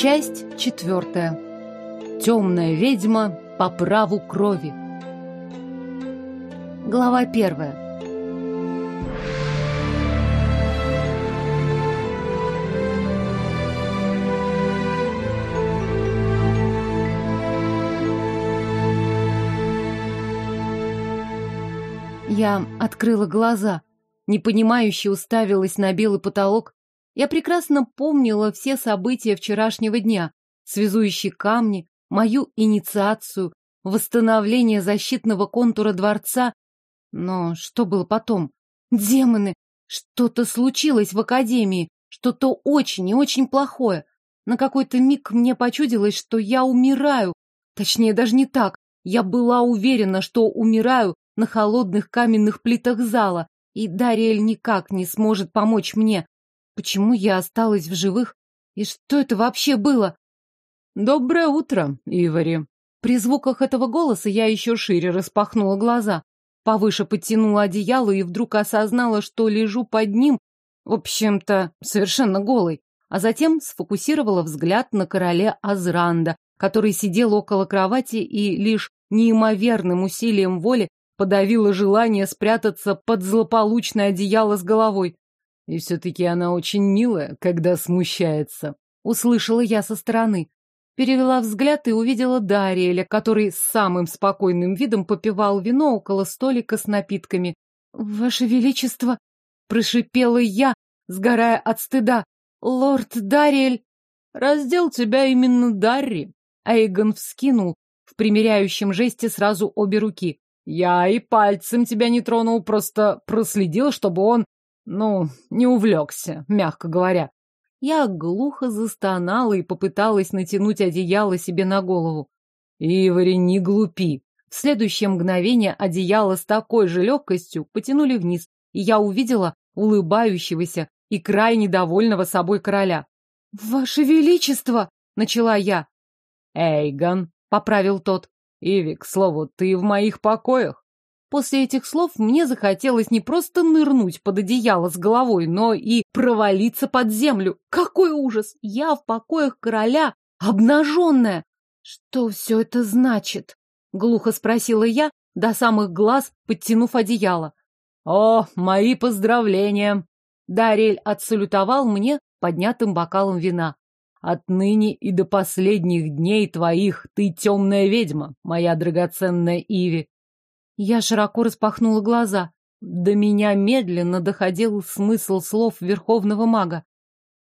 Часть четвертая. Темная ведьма по праву крови. Глава первая. Я открыла глаза, непонимающе уставилась на белый потолок я прекрасно помнила все события вчерашнего дня, связующие камни, мою инициацию, восстановление защитного контура дворца. Но что было потом? Демоны! Что-то случилось в Академии, что-то очень и очень плохое. На какой-то миг мне почудилось, что я умираю. Точнее, даже не так. Я была уверена, что умираю на холодных каменных плитах зала, и Дариэль никак не сможет помочь мне, Почему я осталась в живых? И что это вообще было? Доброе утро, Ивари. При звуках этого голоса я еще шире распахнула глаза, повыше подтянула одеяло и вдруг осознала, что лежу под ним, в общем-то, совершенно голой, а затем сфокусировала взгляд на короле Азранда, который сидел около кровати и лишь неимоверным усилием воли подавила желание спрятаться под злополучное одеяло с головой. И все-таки она очень милая, когда смущается. Услышала я со стороны. Перевела взгляд и увидела Дариэля, который с самым спокойным видом попивал вино около столика с напитками. «Ваше Величество!» — прошипела я, сгорая от стыда. «Лорд Дарриэль!» «Раздел тебя именно Дарри!» а Эйгон вскинул в примеряющем жесте сразу обе руки. «Я и пальцем тебя не тронул, просто проследил, чтобы он ну, не увлекся, мягко говоря. Я глухо застонала и попыталась натянуть одеяло себе на голову. «Ивари, не глупи!» В следующее мгновение одеяло с такой же легкостью потянули вниз, и я увидела улыбающегося и крайне довольного собой короля. «Ваше Величество!» — начала я. «Эйгон!» — поправил тот. Ивик, слово, ты в моих покоях?» После этих слов мне захотелось не просто нырнуть под одеяло с головой, но и провалиться под землю. Какой ужас! Я в покоях короля, обнаженная! Что все это значит? Глухо спросила я, до самых глаз подтянув одеяло. О, мои поздравления! Дарель отсалютовал мне поднятым бокалом вина. Отныне и до последних дней твоих ты темная ведьма, моя драгоценная Иви. Я широко распахнула глаза. До меня медленно доходил смысл слов верховного мага.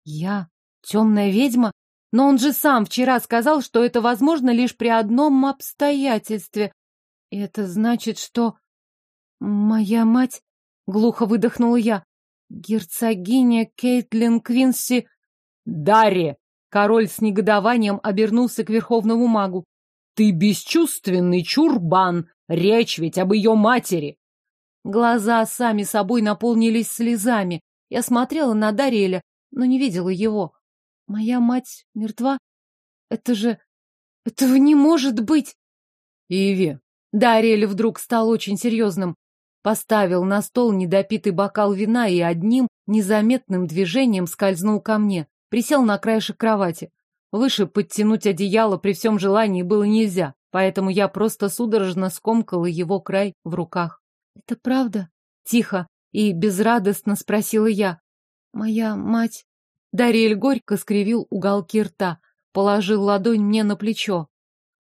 Я темная ведьма? Но он же сам вчера сказал, что это возможно лишь при одном обстоятельстве. Это значит, что... Моя мать... Глухо выдохнула я. Герцогиня Кейтлин Квинси... Дарри! Король с негодованием обернулся к верховному магу. Ты бесчувственный чурбан! Речь ведь об ее матери. Глаза сами собой наполнились слезами. Я смотрела на Дареля, но не видела его. Моя мать мертва? Это же... Этого не может быть! Иви. Дарель вдруг стал очень серьезным. Поставил на стол недопитый бокал вина и одним незаметным движением скользнул ко мне. Присел на краешек кровати. Выше подтянуть одеяло при всем желании было нельзя поэтому я просто судорожно скомкала его край в руках. «Это правда?» — тихо и безрадостно спросила я. «Моя мать...» Дариэль горько скривил уголки рта, положил ладонь мне на плечо.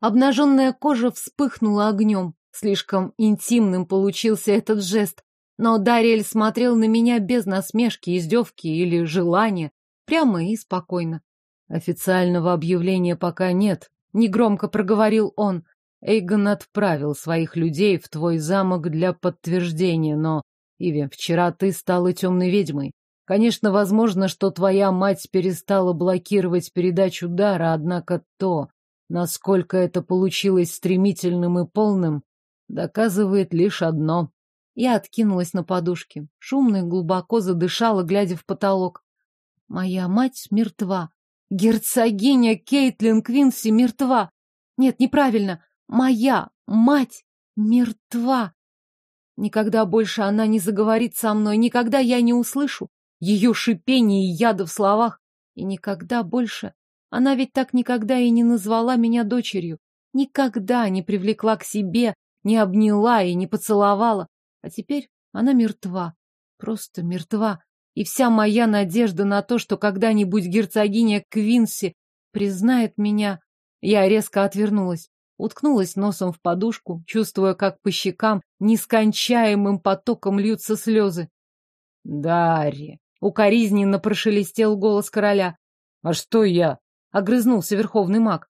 Обнаженная кожа вспыхнула огнем. Слишком интимным получился этот жест. Но Дариэль смотрел на меня без насмешки, издевки или желания. Прямо и спокойно. «Официального объявления пока нет», — негромко проговорил он. Эйгон отправил своих людей в твой замок для подтверждения, но, Иви, вчера ты стала темной ведьмой. Конечно, возможно, что твоя мать перестала блокировать передачу дара, однако то, насколько это получилось стремительным и полным, доказывает лишь одно. Я откинулась на подушке, шумно и глубоко задышала, глядя в потолок. Моя мать мертва. Герцогиня Кейтлин Квинси мертва. Нет, неправильно. Моя мать мертва. Никогда больше она не заговорит со мной, никогда я не услышу ее шипение и яда в словах. И никогда больше. Она ведь так никогда и не назвала меня дочерью. Никогда не привлекла к себе, не обняла и не поцеловала. А теперь она мертва. Просто мертва. И вся моя надежда на то, что когда-нибудь герцогиня Квинси признает меня... Я резко отвернулась уткнулась носом в подушку, чувствуя, как по щекам нескончаемым потоком льются слезы. «Дарья!» — укоризненно прошелестел голос короля. «А что я?» — огрызнулся верховный маг.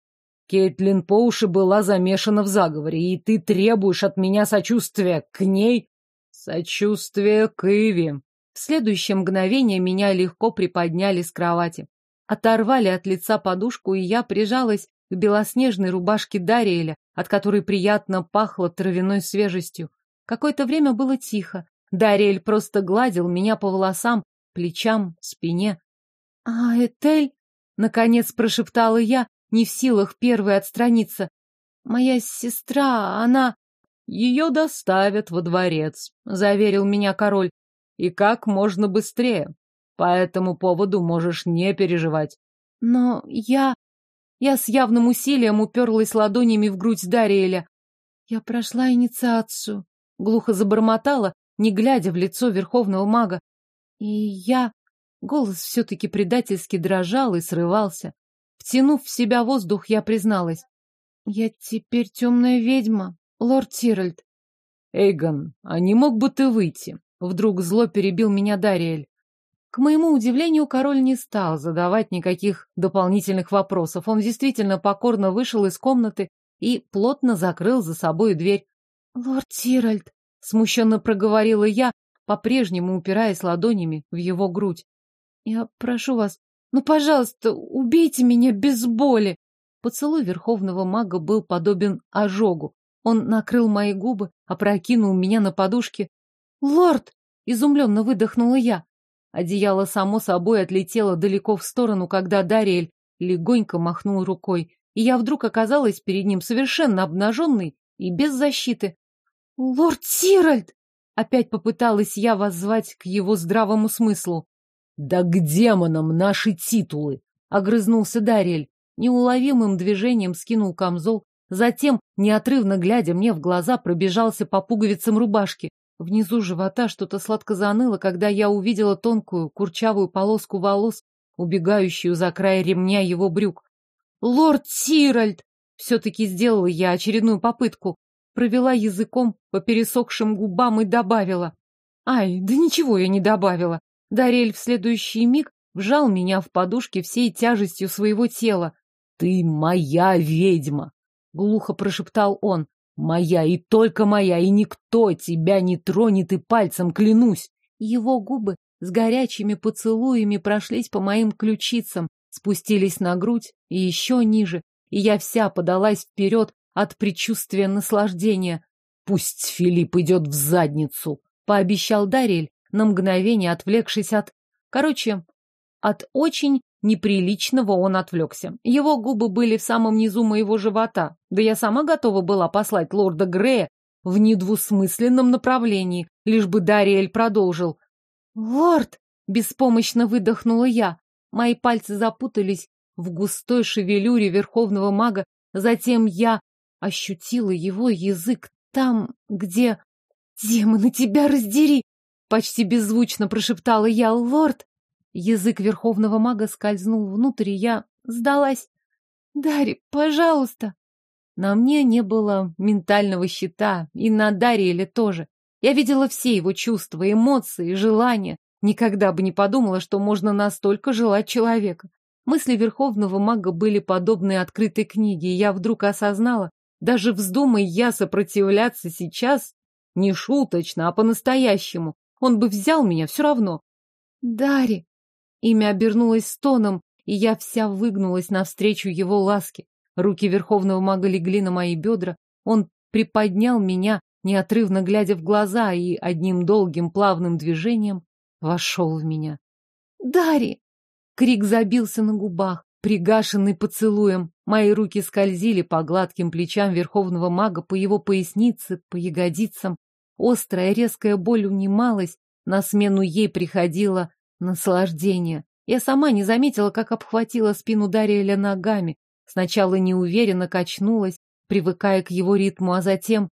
«Кейтлин по уши была замешана в заговоре, и ты требуешь от меня сочувствия к ней?» «Сочувствие к Иви!» В следующее мгновение меня легко приподняли с кровати. Оторвали от лица подушку, и я прижалась белоснежной рубашке Дариэля, от которой приятно пахло травяной свежестью. Какое-то время было тихо. Дариэль просто гладил меня по волосам, плечам, спине. — А, Этель? — наконец прошептала я, не в силах первой отстраниться. — Моя сестра, она... — Ее доставят во дворец, — заверил меня король. — И как можно быстрее. По этому поводу можешь не переживать. — Но я... Я с явным усилием уперлась ладонями в грудь Дариэля. «Я прошла инициацию», — глухо забормотала, не глядя в лицо верховного мага. «И я...» Голос все-таки предательски дрожал и срывался. Втянув в себя воздух, я призналась. «Я теперь темная ведьма, лорд Тиральд». «Эйгон, а не мог бы ты выйти?» Вдруг зло перебил меня Дариэль. К моему удивлению, король не стал задавать никаких дополнительных вопросов. Он действительно покорно вышел из комнаты и плотно закрыл за собой дверь. «Лорд Тиральд», — смущенно проговорила я, по-прежнему упираясь ладонями в его грудь. «Я прошу вас, ну, пожалуйста, убейте меня без боли!» Поцелуй верховного мага был подобен ожогу. Он накрыл мои губы, опрокинул меня на подушке. «Лорд!» — изумленно выдохнула я. Одеяло само собой отлетело далеко в сторону, когда Дариэль легонько махнул рукой, и я вдруг оказалась перед ним совершенно обнаженной и без защиты. «Лорд Сиральд!» — опять попыталась я воззвать к его здравому смыслу. «Да к демонам наши титулы!» — огрызнулся Дариэль. Неуловимым движением скинул камзол, затем, неотрывно глядя мне в глаза, пробежался по пуговицам рубашки, внизу живота что-то сладко заныло, когда я увидела тонкую курчавую полоску волос, убегающую за край ремня его брюк. «Лорд Тиральд!» Все-таки сделала я очередную попытку. Провела языком по пересохшим губам и добавила. Ай, да ничего я не добавила. Дарель в следующий миг вжал меня в подушки всей тяжестью своего тела. «Ты моя ведьма!» — глухо прошептал он. Моя и только моя, и никто тебя не тронет и пальцем клянусь. Его губы с горячими поцелуями прошлись по моим ключицам, спустились на грудь и еще ниже, и я вся подалась вперед от предчувствия наслаждения. «Пусть Филипп идет в задницу», — пообещал Дарель, на мгновение отвлекшись от... Короче, от очень неприличного он отвлекся. Его губы были в самом низу моего живота, да я сама готова была послать лорда Грея в недвусмысленном направлении, лишь бы Дариэль продолжил. «Лорд!» — беспомощно выдохнула я. Мои пальцы запутались в густой шевелюре верховного мага, затем я ощутила его язык там, где... «Демоны, тебя раздери!» — почти беззвучно прошептала я. «Лорд!» Язык верховного мага скользнул внутрь, и я сдалась. «Дарри, пожалуйста!» На мне не было ментального щита, и на Дариэле тоже. Я видела все его чувства, эмоции, желания. Никогда бы не подумала, что можно настолько желать человека. Мысли верховного мага были подобны открытой книге, и я вдруг осознала, даже вздумай я сопротивляться сейчас, не шуточно, а по-настоящему, он бы взял меня все равно. Дари, Имя обернулось стоном, и я вся выгнулась навстречу его ласке. Руки верховного мага легли на мои бедра, он приподнял меня, неотрывно глядя в глаза, и одним долгим плавным движением вошел в меня. Дари! Крик забился на губах, пригашенный поцелуем. Мои руки скользили по гладким плечам верховного мага, по его пояснице, по ягодицам. Острая резкая боль унималась, на смену ей приходила Наслаждение. Я сама не заметила, как обхватила спину Дариэля ногами. Сначала неуверенно качнулась, привыкая к его ритму, а затем...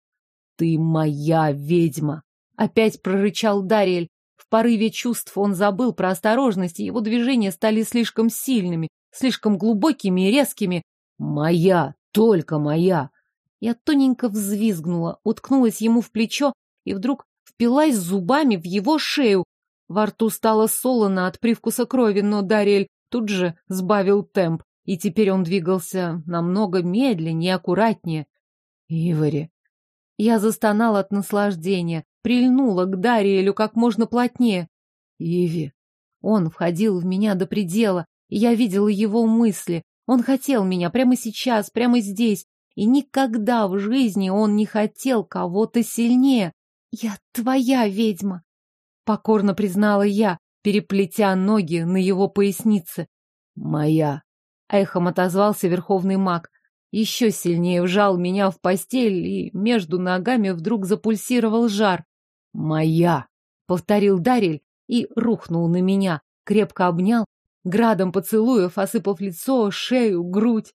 «Ты моя ведьма!» Опять прорычал Дариэль. В порыве чувств он забыл про осторожность, и его движения стали слишком сильными, слишком глубокими и резкими. «Моя! Только моя!» Я тоненько взвизгнула, уткнулась ему в плечо и вдруг впилась зубами в его шею, во рту стало солоно от привкуса крови, но Дарель тут же сбавил темп, и теперь он двигался намного медленнее и аккуратнее. «Ивори!» Я застонала от наслаждения, прильнула к Дариэлю как можно плотнее. «Иви!» Он входил в меня до предела, и я видела его мысли. Он хотел меня прямо сейчас, прямо здесь, и никогда в жизни он не хотел кого-то сильнее. «Я твоя ведьма!» покорно признала я, переплетя ноги на его пояснице. «Моя!» — эхом отозвался верховный маг. Еще сильнее вжал меня в постель, и между ногами вдруг запульсировал жар. «Моя!» — повторил Дарель и рухнул на меня, крепко обнял, градом поцелуев осыпав лицо, шею, грудь.